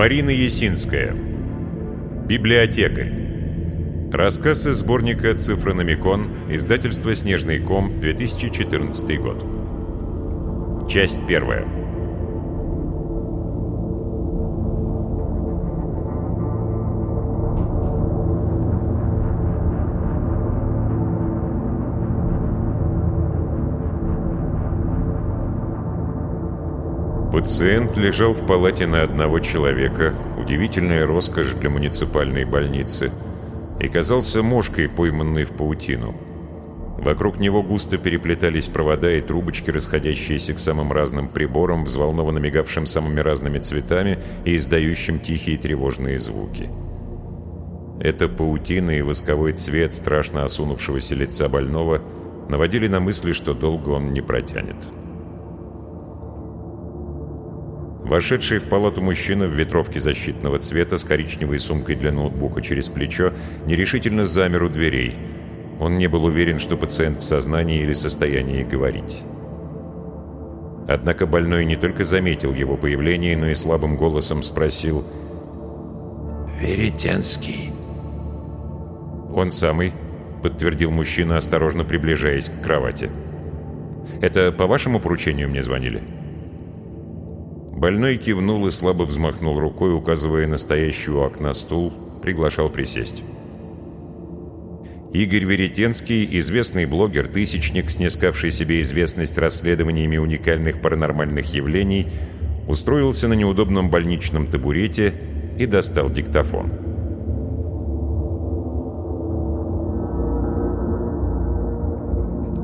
Марина Есинская. Библиотекарь. Рассказ из сборника «Цифрономикон», издательство «Снежный ком», 2014 год. Часть первая. Пациент лежал в палате на одного человека, удивительная роскошь для муниципальной больницы, и казался мошкой, пойманной в паутину. Вокруг него густо переплетались провода и трубочки, расходящиеся к самым разным приборам, взволнованно мигавшим самыми разными цветами и издающим тихие тревожные звуки. Эта паутина и восковой цвет страшно осунувшегося лица больного наводили на мысли, что долго он не протянет. Вошедший в палату мужчина в ветровке защитного цвета с коричневой сумкой для ноутбука через плечо нерешительно замер у дверей. Он не был уверен, что пациент в сознании или состоянии говорить. Однако больной не только заметил его появление, но и слабым голосом спросил «Веретенский?» «Он самый», — подтвердил мужчина, осторожно приближаясь к кровати. «Это по вашему поручению мне звонили?» Больной кивнул и слабо взмахнул рукой, указывая на стоящий у окна стул, приглашал присесть. Игорь Веретенский, известный блогер-тысячник, снискавший себе известность расследованиями уникальных паранормальных явлений, устроился на неудобном больничном табурете и достал диктофон.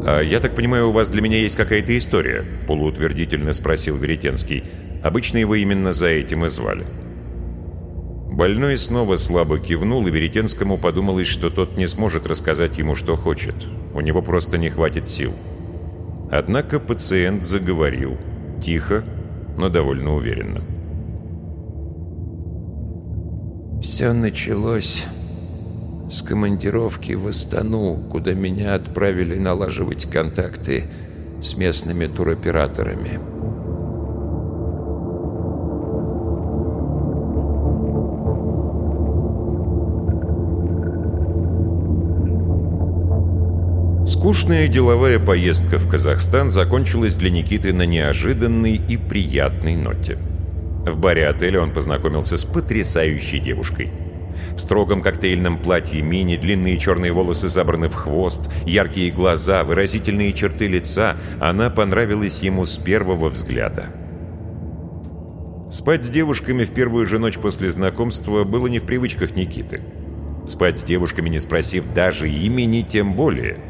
«А я так понимаю, у вас для меня есть какая-то история?» — полуутвердительно спросил Веретенский. Обычно его именно за этим и звали. Больной снова слабо кивнул, и Веретенскому подумалось, что тот не сможет рассказать ему, что хочет. У него просто не хватит сил. Однако пациент заговорил. Тихо, но довольно уверенно. «Все началось с командировки в Астану, куда меня отправили налаживать контакты с местными туроператорами». Скучная деловая поездка в Казахстан закончилась для Никиты на неожиданной и приятной ноте. В баре отеля он познакомился с потрясающей девушкой. В строгом коктейльном платье мини, длинные черные волосы забраны в хвост, яркие глаза, выразительные черты лица. Она понравилась ему с первого взгляда. Спать с девушками в первую же ночь после знакомства было не в привычках Никиты. Спать с девушками, не спросив даже имени, тем более –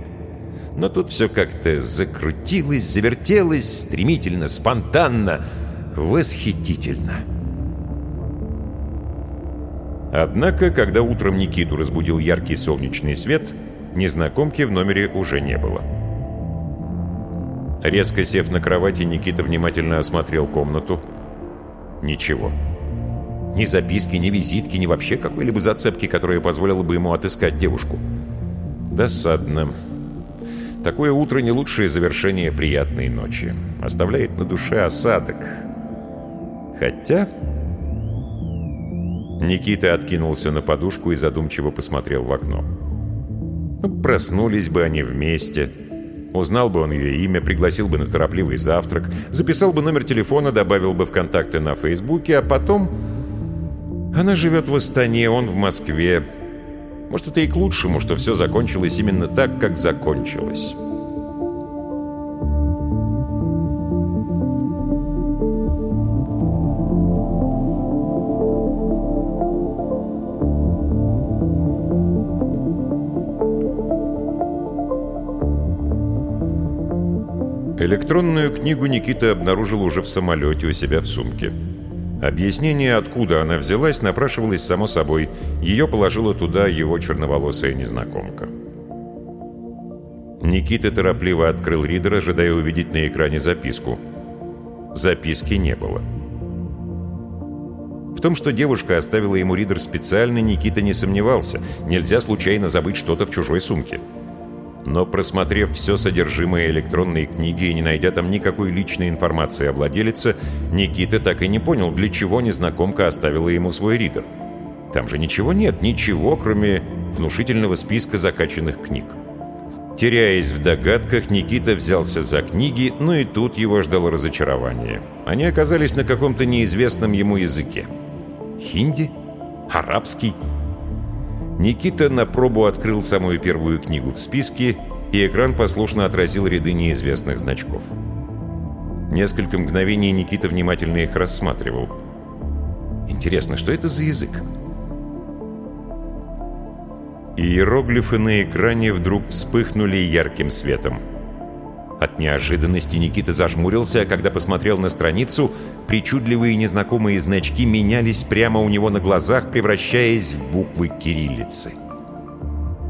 но тут все как-то закрутилось, завертелось, стремительно, спонтанно, восхитительно. Однако, когда утром Никиту разбудил яркий солнечный свет, незнакомки в номере уже не было. Резко сев на кровати, Никита внимательно осмотрел комнату. Ничего. Ни записки, ни визитки, ни вообще какой-либо зацепки, которая позволила бы ему отыскать девушку. Досадно. Такое утро не лучшее завершение приятной ночи. Оставляет на душе осадок. Хотя... Никита откинулся на подушку и задумчиво посмотрел в окно. Ну, проснулись бы они вместе. Узнал бы он ее имя, пригласил бы на торопливый завтрак, записал бы номер телефона, добавил бы в контакты на Фейсбуке, а потом... Она живет в Астане, он в Москве. Может, это и к лучшему, что все закончилось именно так, как закончилось. Электронную книгу Никита обнаружил уже в самолете у себя в сумке. Объяснение, откуда она взялась, напрашивалось само собой. Ее положила туда его черноволосая незнакомка. Никита торопливо открыл ридер, ожидая увидеть на экране записку. Записки не было. В том, что девушка оставила ему ридер специально, Никита не сомневался. Нельзя случайно забыть что-то в чужой сумке. Но просмотрев все содержимое электронной книги и не найдя там никакой личной информации о владелице, Никита так и не понял, для чего незнакомка оставила ему свой ридер. Там же ничего нет, ничего, кроме внушительного списка закачанных книг. Теряясь в догадках, Никита взялся за книги, но и тут его ждало разочарование. Они оказались на каком-то неизвестном ему языке. Хинди? Арабский? Никита на пробу открыл самую первую книгу в списке, и экран послушно отразил ряды неизвестных значков. Несколько мгновений Никита внимательно их рассматривал. Интересно, что это за язык? Иероглифы на экране вдруг вспыхнули ярким светом. От неожиданности Никита зажмурился, а когда посмотрел на страницу, причудливые незнакомые значки менялись прямо у него на глазах, превращаясь в буквы кириллицы.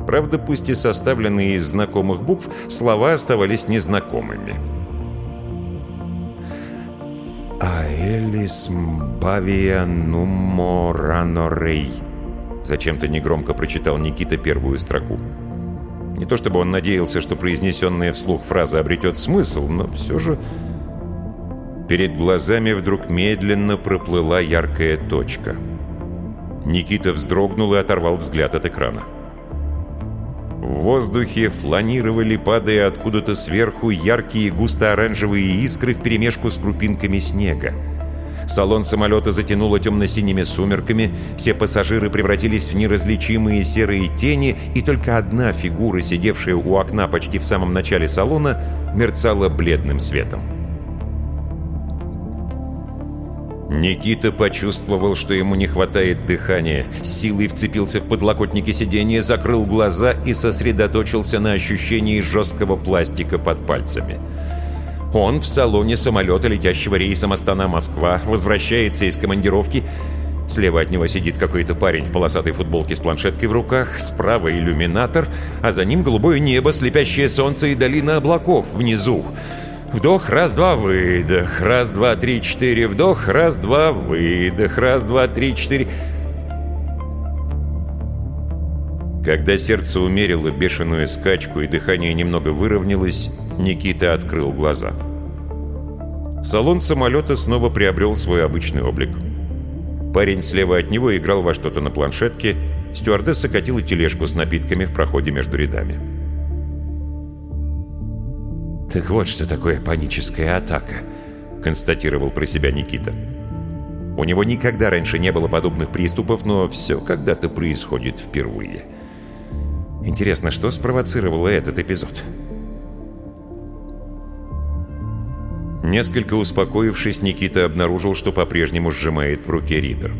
Правда, пусть и составленные из знакомых букв, слова оставались незнакомыми. «Аэлис мбавия нуморанорей», Зачем-то негромко прочитал Никита первую строку. Не то чтобы он надеялся, что произнесенная вслух фраза обретет смысл, но все же... Перед глазами вдруг медленно проплыла яркая точка. Никита вздрогнул и оторвал взгляд от экрана. В воздухе фланировали, падая откуда-то сверху, яркие густо-оранжевые искры вперемешку с крупинками снега. Салон самолета затянуло темно-синими сумерками, все пассажиры превратились в неразличимые серые тени, и только одна фигура, сидевшая у окна почти в самом начале салона, мерцала бледным светом. Никита почувствовал, что ему не хватает дыхания, силой вцепился в подлокотники сиденья, закрыл глаза и сосредоточился на ощущении жесткого пластика под пальцами – он в салоне самолета, летящего рейсом Астана-Москва, возвращается из командировки. Слева от него сидит какой-то парень в полосатой футболке с планшеткой в руках, справа иллюминатор, а за ним голубое небо, слепящее солнце и долина облаков внизу. Вдох, раз-два, выдох, раз-два, три, четыре, вдох, раз-два, выдох, раз-два, три, четыре... Когда сердце умерило бешеную скачку и дыхание немного выровнялось, Никита открыл глаза. Салон самолета снова приобрел свой обычный облик. Парень слева от него играл во что-то на планшетке, стюардесса катила тележку с напитками в проходе между рядами. «Так вот что такое паническая атака», — констатировал про себя Никита. У него никогда раньше не было подобных приступов, но все когда-то происходит впервые. Интересно, что спровоцировало этот эпизод? Несколько успокоившись, Никита обнаружил, что по-прежнему сжимает в руке ридер.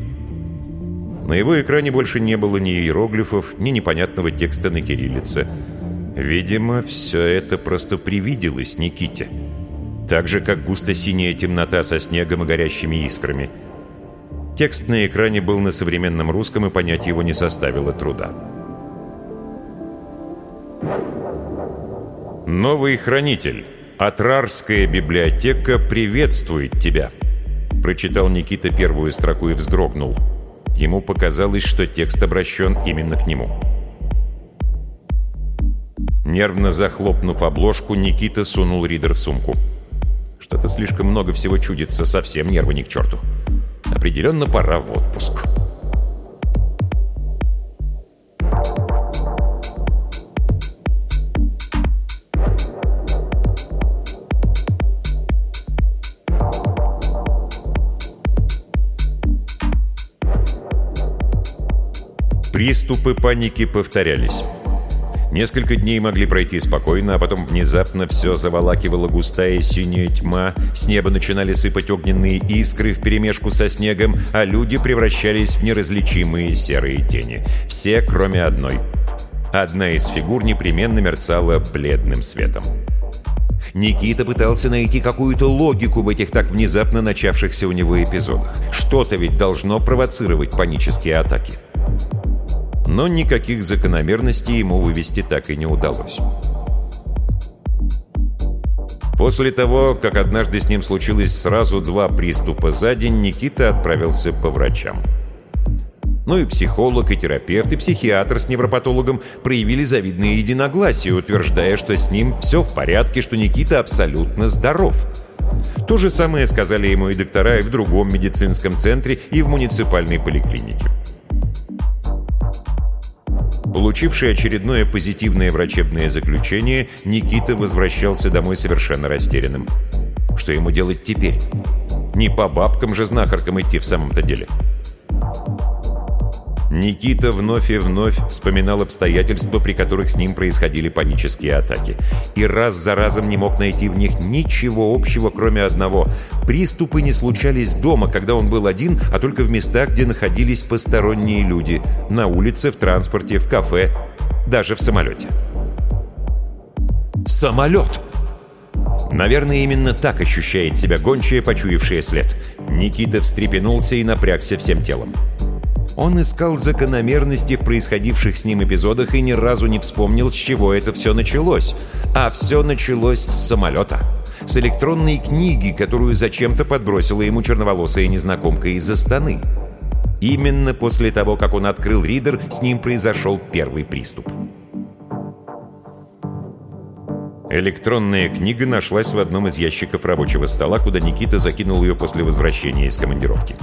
На его экране больше не было ни иероглифов, ни непонятного текста на кириллице. Видимо, все это просто привиделось Никите. Так же, как густо-синяя темнота со снегом и горящими искрами. Текст на экране был на современном русском, и понять его не составило труда. «Новый хранитель. Атрарская библиотека приветствует тебя», — прочитал Никита первую строку и вздрогнул. Ему показалось, что текст обращен именно к нему. Нервно захлопнув обложку, Никита сунул ридер в сумку. Что-то слишком много всего чудится, совсем нервы ни к черту. Определенно пора в отпуск. Приступы паники повторялись. Несколько дней могли пройти спокойно, а потом внезапно все заволакивала густая синяя тьма, с неба начинали сыпать огненные искры вперемешку со снегом, а люди превращались в неразличимые серые тени. Все, кроме одной. Одна из фигур непременно мерцала бледным светом. Никита пытался найти какую-то логику в этих так внезапно начавшихся у него эпизодах. Что-то ведь должно провоцировать панические атаки но никаких закономерностей ему вывести так и не удалось. После того, как однажды с ним случилось сразу два приступа за день, Никита отправился по врачам. Но и психолог, и терапевт, и психиатр с невропатологом проявили завидное единогласие, утверждая, что с ним все в порядке, что Никита абсолютно здоров. То же самое сказали ему и доктора и в другом медицинском центре, и в муниципальной поликлинике. Получивший очередное позитивное врачебное заключение, Никита возвращался домой совершенно растерянным. Что ему делать теперь? Не по бабкам же знахаркам идти в самом-то деле. Никита вновь и вновь вспоминал обстоятельства, при которых с ним происходили панические атаки. И раз за разом не мог найти в них ничего общего, кроме одного. Приступы не случались дома, когда он был один, а только в местах, где находились посторонние люди. На улице, в транспорте, в кафе, даже в самолете. Самолет! Наверное, именно так ощущает себя гончая, почуявшая след. Никита встрепенулся и напрягся всем телом. Он искал закономерности в происходивших с ним эпизодах и ни разу не вспомнил, с чего это все началось. А все началось с самолета. С электронной книги, которую зачем-то подбросила ему черноволосая незнакомка из Астаны. Именно после того, как он открыл ридер, с ним произошел первый приступ. Электронная книга нашлась в одном из ящиков рабочего стола, куда Никита закинул ее после возвращения из командировки.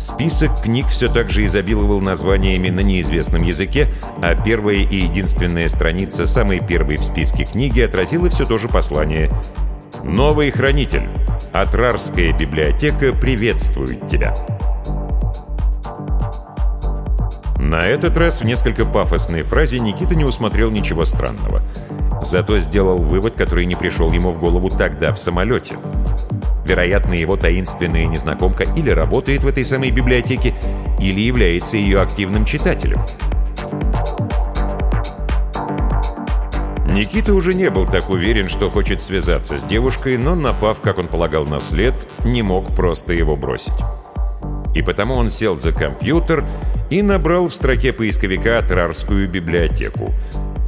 Список книг все так же изобиловал названиями на неизвестном языке, а первая и единственная страница самой первой в списке книги отразила все то же послание. «Новый хранитель. Атрарская библиотека приветствует тебя». На этот раз в несколько пафосной фразе Никита не усмотрел ничего странного. Зато сделал вывод, который не пришел ему в голову тогда в самолете – Вероятно, его таинственная незнакомка или работает в этой самой библиотеке, или является ее активным читателем. Никита уже не был так уверен, что хочет связаться с девушкой, но, напав, как он полагал, на след, не мог просто его бросить. И потому он сел за компьютер и набрал в строке поисковика Трарскую библиотеку,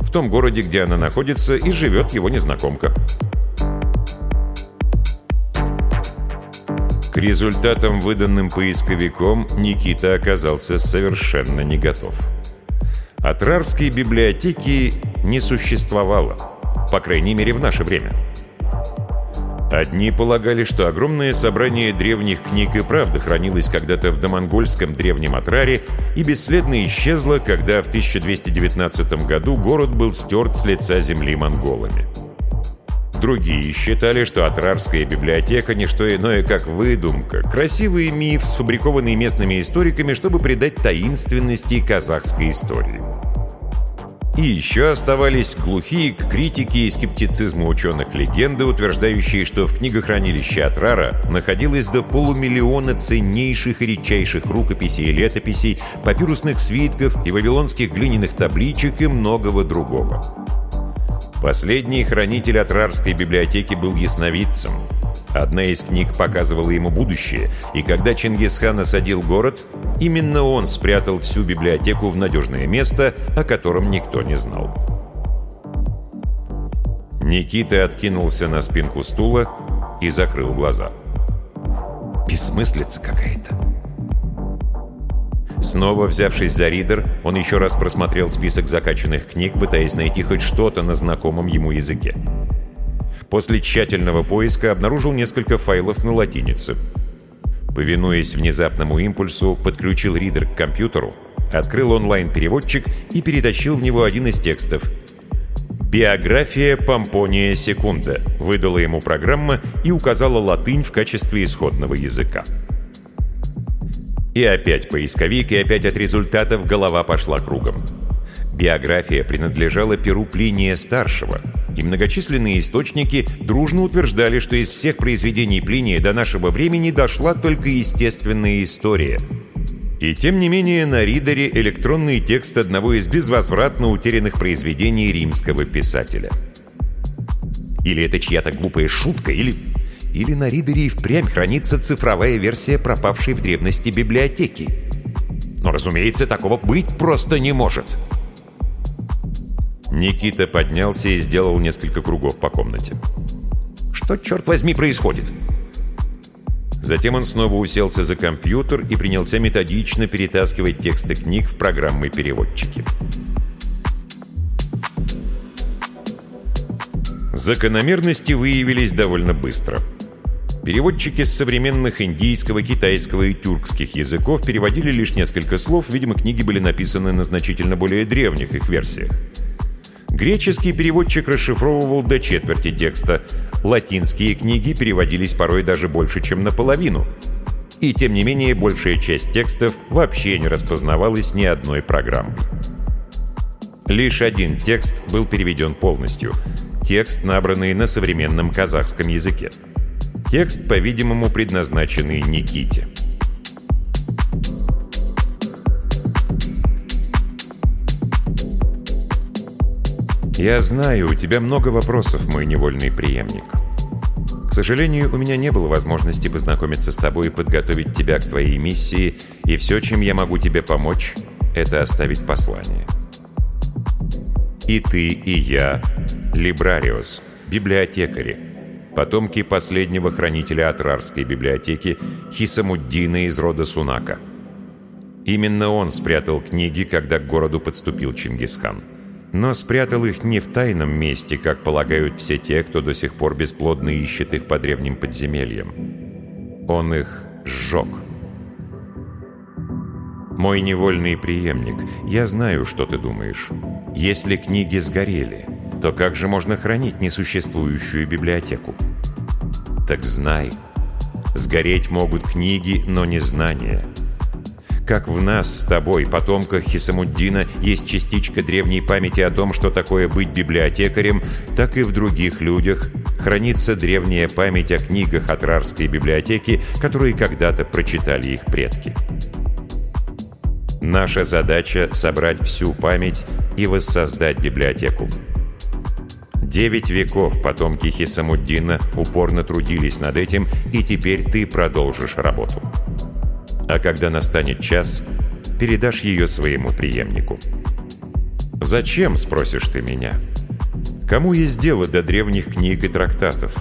в том городе, где она находится, и живет его незнакомка. К результатам, выданным поисковиком, Никита оказался совершенно не готов. Атрарской библиотеки не существовало, по крайней мере в наше время. Одни полагали, что огромное собрание древних книг и правда хранилось когда-то в домонгольском древнем Атраре и бесследно исчезло, когда в 1219 году город был стерт с лица земли монголами. Другие считали, что Атрарская библиотека – не что иное, как выдумка, красивый миф, сфабрикованный местными историками, чтобы придать таинственности казахской истории. И еще оставались глухие к критике и скептицизму ученых легенды, утверждающие, что в книгохранилище Атрара находилось до полумиллиона ценнейших и редчайших рукописей и летописей, папирусных свитков и вавилонских глиняных табличек и многого другого. Последний хранитель Атрарской библиотеки был ясновидцем. Одна из книг показывала ему будущее, и когда Чингисхан осадил город, именно он спрятал всю библиотеку в надежное место, о котором никто не знал. Никита откинулся на спинку стула и закрыл глаза. «Бессмыслица какая-то!» Снова взявшись за ридер, он еще раз просмотрел список закачанных книг, пытаясь найти хоть что-то на знакомом ему языке. После тщательного поиска обнаружил несколько файлов на латинице. Повинуясь внезапному импульсу, подключил ридер к компьютеру, открыл онлайн-переводчик и перетащил в него один из текстов. «Биография Помпония Секунда» выдала ему программа и указала латынь в качестве исходного языка. И опять поисковик, и опять от результатов голова пошла кругом. Биография принадлежала Перу Плиния-старшего, и многочисленные источники дружно утверждали, что из всех произведений Плиния до нашего времени дошла только естественная история. И тем не менее на ридере электронный текст одного из безвозвратно утерянных произведений римского писателя. Или это чья-то глупая шутка, или или на ридере и впрямь хранится цифровая версия пропавшей в древности библиотеки. Но, разумеется, такого быть просто не может. Никита поднялся и сделал несколько кругов по комнате. Что, черт возьми, происходит? Затем он снова уселся за компьютер и принялся методично перетаскивать тексты книг в программы-переводчики. Закономерности выявились довольно быстро. Переводчики с современных индийского, китайского и тюркских языков переводили лишь несколько слов, видимо, книги были написаны на значительно более древних их версиях. Греческий переводчик расшифровывал до четверти текста, латинские книги переводились порой даже больше, чем наполовину. И тем не менее, большая часть текстов вообще не распознавалась ни одной программой. Лишь один текст был переведен полностью. Текст, набранный на современном казахском языке. Текст, по-видимому, предназначенный Никите. «Я знаю, у тебя много вопросов, мой невольный преемник. К сожалению, у меня не было возможности познакомиться с тобой и подготовить тебя к твоей миссии, и все, чем я могу тебе помочь, это оставить послание. И ты, и я — Либрариус, библиотекари, потомки последнего хранителя Атрарской библиотеки Хисамуддина из рода Сунака. Именно он спрятал книги, когда к городу подступил Чингисхан но спрятал их не в тайном месте, как полагают все те, кто до сих пор бесплодно ищет их по древним подземельям. Он их сжег. Мой невольный преемник, я знаю, что ты думаешь. Если книги сгорели, то как же можно хранить несуществующую библиотеку? Так знай, сгореть могут книги, но не знания. Как в нас с тобой, потомках Хисамуддина, есть частичка древней памяти о том, что такое быть библиотекарем, так и в других людях хранится древняя память о книгах Атрарской библиотеки, которые когда-то прочитали их предки. Наша задача — собрать всю память и воссоздать библиотеку. Девять веков потомки Хисамуддина упорно трудились над этим, и теперь ты продолжишь работу а когда настанет час, передашь ее своему преемнику. «Зачем?» — спросишь ты меня. «Кому есть дело до древних книг и трактатов?»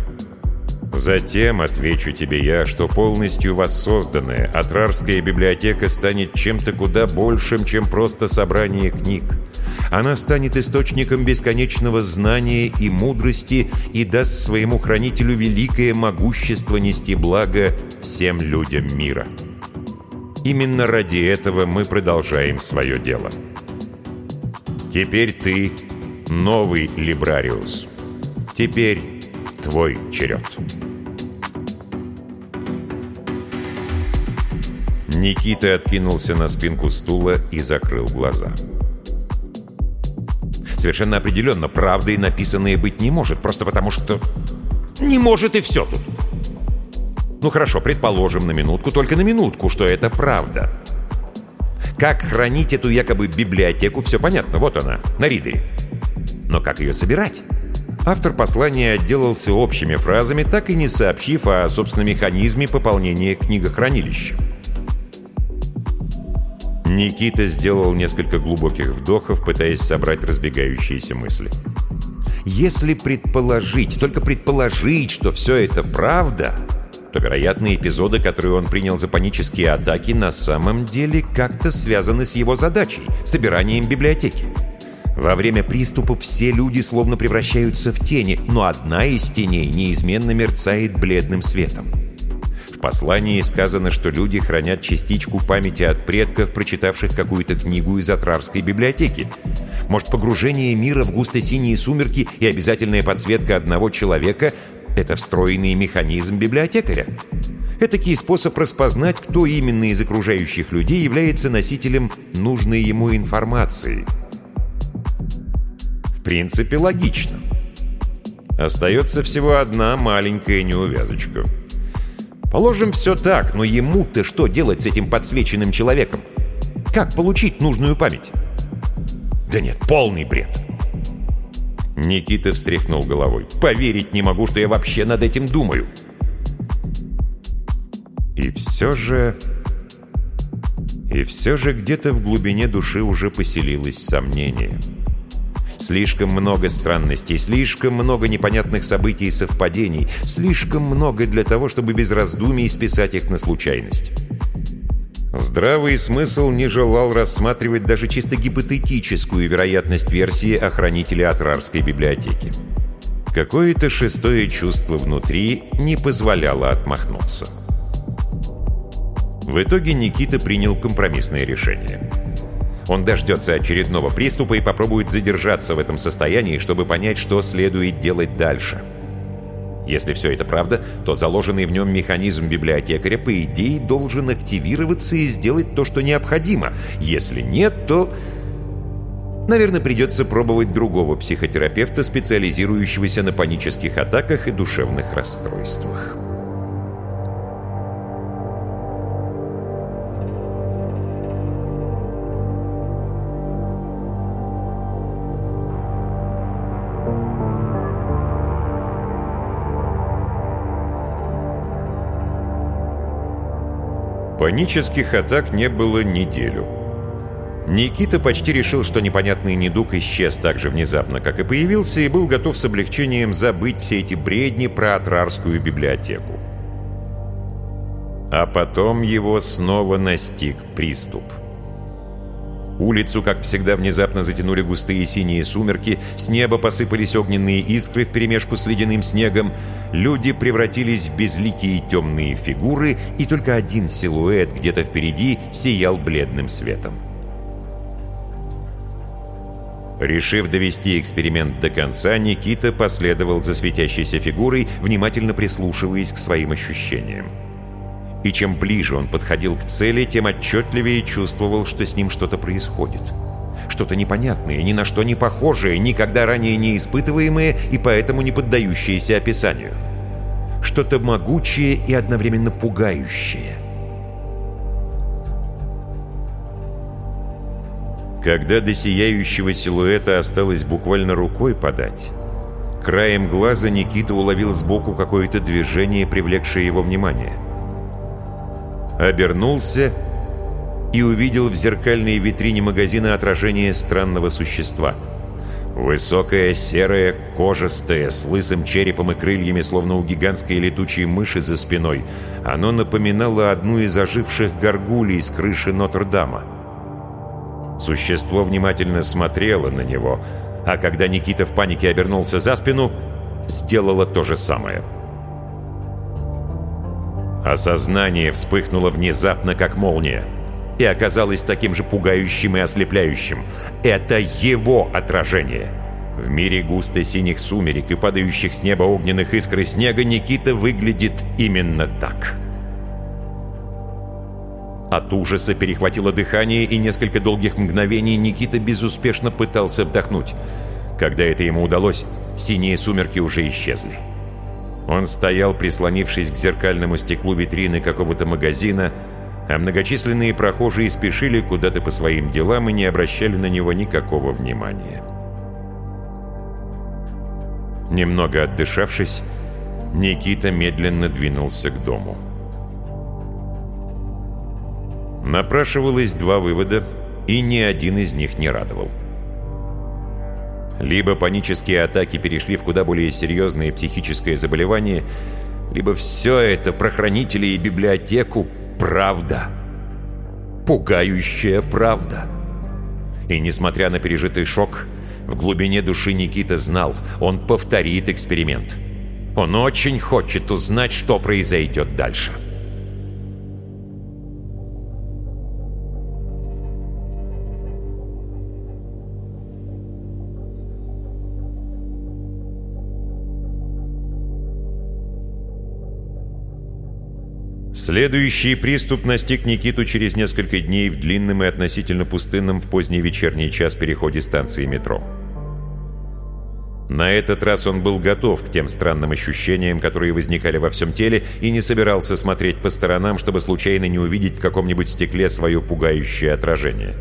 Затем отвечу тебе я, что полностью воссозданная Атрарская библиотека станет чем-то куда большим, чем просто собрание книг. Она станет источником бесконечного знания и мудрости и даст своему хранителю великое могущество нести благо всем людям мира. Именно ради этого мы продолжаем свое дело. Теперь ты новый Либрариус. Теперь твой черед. Никита откинулся на спинку стула и закрыл глаза. Совершенно определенно, правдой написанное быть не может, просто потому что... Не может и все тут. Ну хорошо, предположим на минутку, только на минутку, что это правда. Как хранить эту якобы библиотеку, все понятно, вот она, на ридере. Но как ее собирать? Автор послания отделался общими фразами, так и не сообщив о собственном механизме пополнения книгохранилища. Никита сделал несколько глубоких вдохов, пытаясь собрать разбегающиеся мысли. Если предположить, только предположить, что все это правда, то, вероятно, эпизоды, которые он принял за панические атаки, на самом деле как-то связаны с его задачей — собиранием библиотеки. Во время приступов все люди словно превращаются в тени, но одна из теней неизменно мерцает бледным светом. Послании сказано, что люди хранят частичку памяти от предков, прочитавших какую-то книгу из Атрарской библиотеки. Может, погружение мира в густо-синие сумерки и обязательная подсветка одного человека это встроенный механизм библиотекаря. Этакий способ распознать, кто именно из окружающих людей является носителем нужной ему информации. В принципе, логично. Остается всего одна маленькая неувязочка. Положим, все так, но ему-то что делать с этим подсвеченным человеком? Как получить нужную память? Да нет, полный бред. Никита встряхнул головой. «Поверить не могу, что я вообще над этим думаю!» И все же... И все же где-то в глубине души уже поселилось сомнение. Слишком много странностей, слишком много непонятных событий и совпадений, слишком много для того, чтобы без раздумий списать их на случайность. Здравый смысл не желал рассматривать даже чисто гипотетическую вероятность версии о хранителе Атрарской библиотеки. Какое-то шестое чувство внутри не позволяло отмахнуться. В итоге Никита принял компромиссное решение. Он дождется очередного приступа и попробует задержаться в этом состоянии, чтобы понять, что следует делать дальше. Если все это правда, то заложенный в нем механизм библиотекаря, по идее, должен активироваться и сделать то, что необходимо. Если нет, то... Наверное, придется пробовать другого психотерапевта, специализирующегося на панических атаках и душевных расстройствах. Панических атак не было неделю. Никита почти решил, что непонятный недуг исчез так же внезапно, как и появился, и был готов с облегчением забыть все эти бредни про Атрарскую библиотеку. А потом его снова настиг приступ. Улицу, как всегда, внезапно затянули густые синие сумерки, с неба посыпались огненные искры вперемешку с ледяным снегом, люди превратились в безликие темные фигуры, и только один силуэт где-то впереди сиял бледным светом. Решив довести эксперимент до конца, Никита последовал за светящейся фигурой, внимательно прислушиваясь к своим ощущениям. И чем ближе он подходил к цели, тем отчетливее чувствовал, что с ним что-то происходит. Что-то непонятное, ни на что не похожее, никогда ранее не испытываемое и поэтому не поддающееся описанию. Что-то могучее и одновременно пугающее. Когда до сияющего силуэта осталось буквально рукой подать, краем глаза Никита уловил сбоку какое-то движение, привлекшее его внимание — обернулся и увидел в зеркальной витрине магазина отражение странного существа. Высокое, серое, кожистое, с лысым черепом и крыльями, словно у гигантской летучей мыши за спиной, оно напоминало одну из оживших горгулей с крыши Нотр-Дама. Существо внимательно смотрело на него, а когда Никита в панике обернулся за спину, сделало то же самое — Осознание вспыхнуло внезапно, как молния, и оказалось таким же пугающим и ослепляющим. Это его отражение. В мире густо синих сумерек и падающих с неба огненных искр снега Никита выглядит именно так. От ужаса перехватило дыхание, и несколько долгих мгновений Никита безуспешно пытался вдохнуть. Когда это ему удалось, синие сумерки уже исчезли. Он стоял, прислонившись к зеркальному стеклу витрины какого-то магазина, а многочисленные прохожие спешили куда-то по своим делам и не обращали на него никакого внимания. Немного отдышавшись, Никита медленно двинулся к дому. Напрашивалось два вывода, и ни один из них не радовал. Либо панические атаки перешли в куда более серьезное психическое заболевание, либо все это про хранителей и библиотеку — правда. Пугающая правда. И несмотря на пережитый шок, в глубине души Никита знал, он повторит эксперимент. Он очень хочет узнать, что произойдет дальше. — Следующий приступ настиг Никиту через несколько дней в длинном и относительно пустынном в поздний вечерний час переходе станции метро. На этот раз он был готов к тем странным ощущениям, которые возникали во всем теле, и не собирался смотреть по сторонам, чтобы случайно не увидеть в каком-нибудь стекле свое пугающее отражение.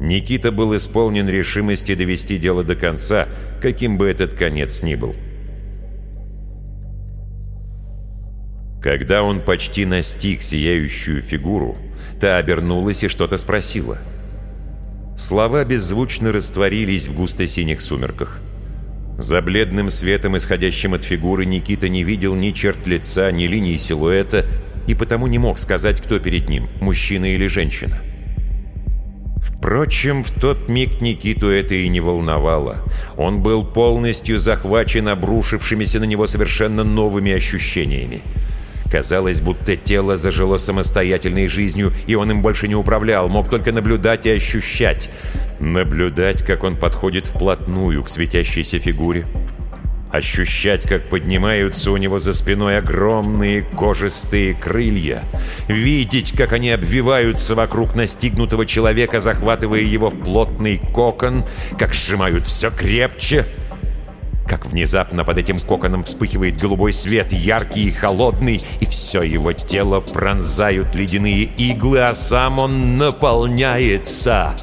Никита был исполнен решимости довести дело до конца, каким бы этот конец ни был. Когда он почти настиг сияющую фигуру, та обернулась и что-то спросила. Слова беззвучно растворились в густо-синих сумерках. За бледным светом, исходящим от фигуры, Никита не видел ни черт лица, ни линии силуэта, и потому не мог сказать, кто перед ним, мужчина или женщина. Впрочем, в тот миг Никиту это и не волновало. Он был полностью захвачен обрушившимися на него совершенно новыми ощущениями. Казалось, будто тело зажило самостоятельной жизнью, и он им больше не управлял, мог только наблюдать и ощущать. Наблюдать, как он подходит вплотную к светящейся фигуре. Ощущать, как поднимаются у него за спиной огромные кожистые крылья. Видеть, как они обвиваются вокруг настигнутого человека, захватывая его в плотный кокон, как сжимают все крепче — как внезапно под этим коконом вспыхивает голубой свет, яркий и холодный, и все его тело пронзают ледяные иглы, а сам он наполняется,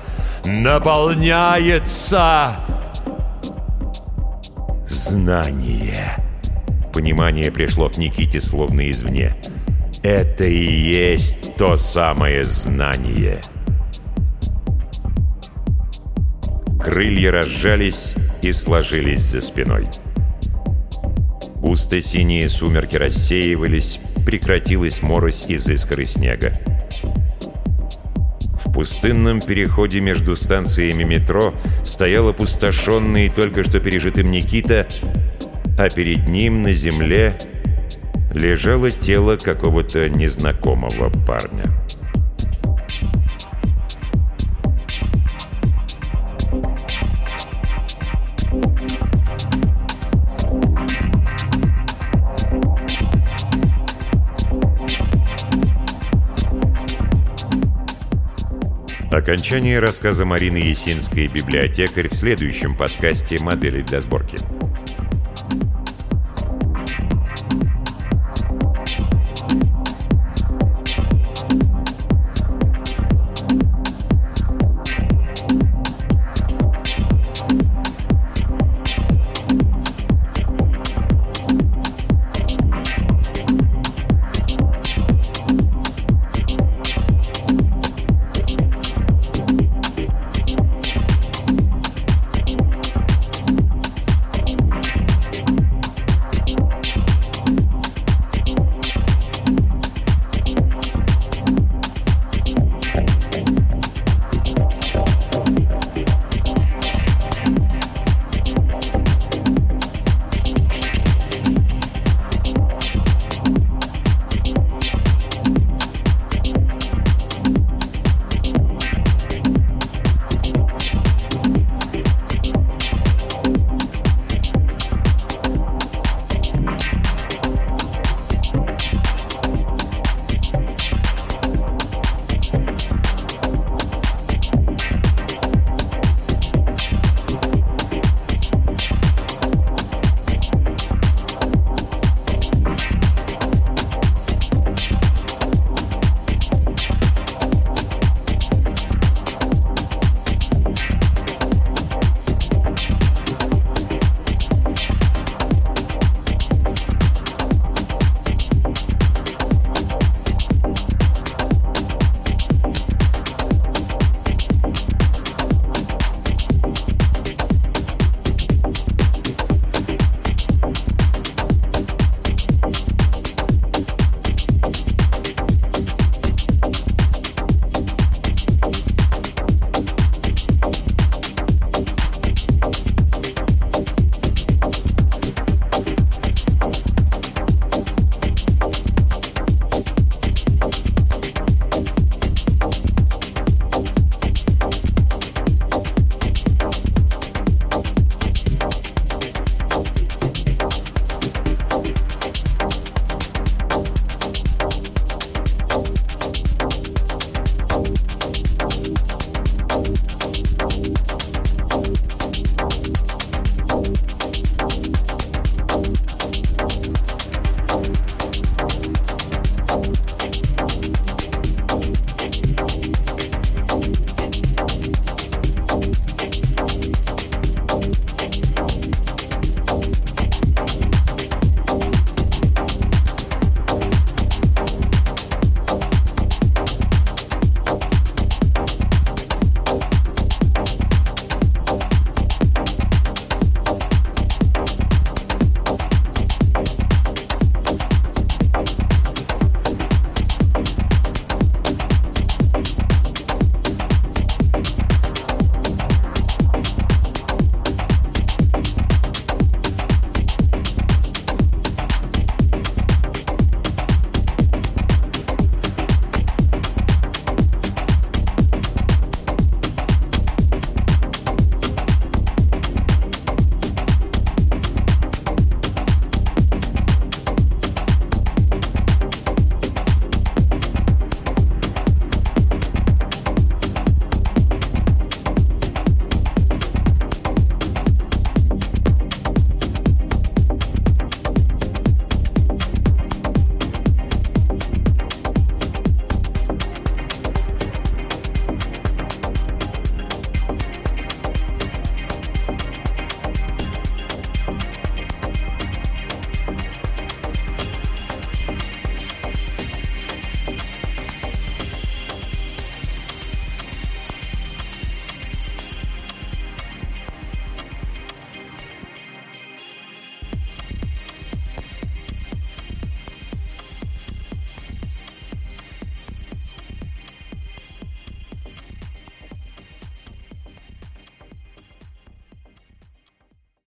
наполняется. Знание. Понимание пришло к Никите словно извне. Это и есть то самое знание. Крылья разжались и сложились за спиной. Густо-синие сумерки рассеивались, прекратилась морось из искры снега. В пустынном переходе между станциями метро стоял опустошенный только что пережитым Никита, а перед ним на земле лежало тело какого-то незнакомого парня. Окончание рассказа Марины Есинской «Библиотекарь» в следующем подкасте «Модели для сборки».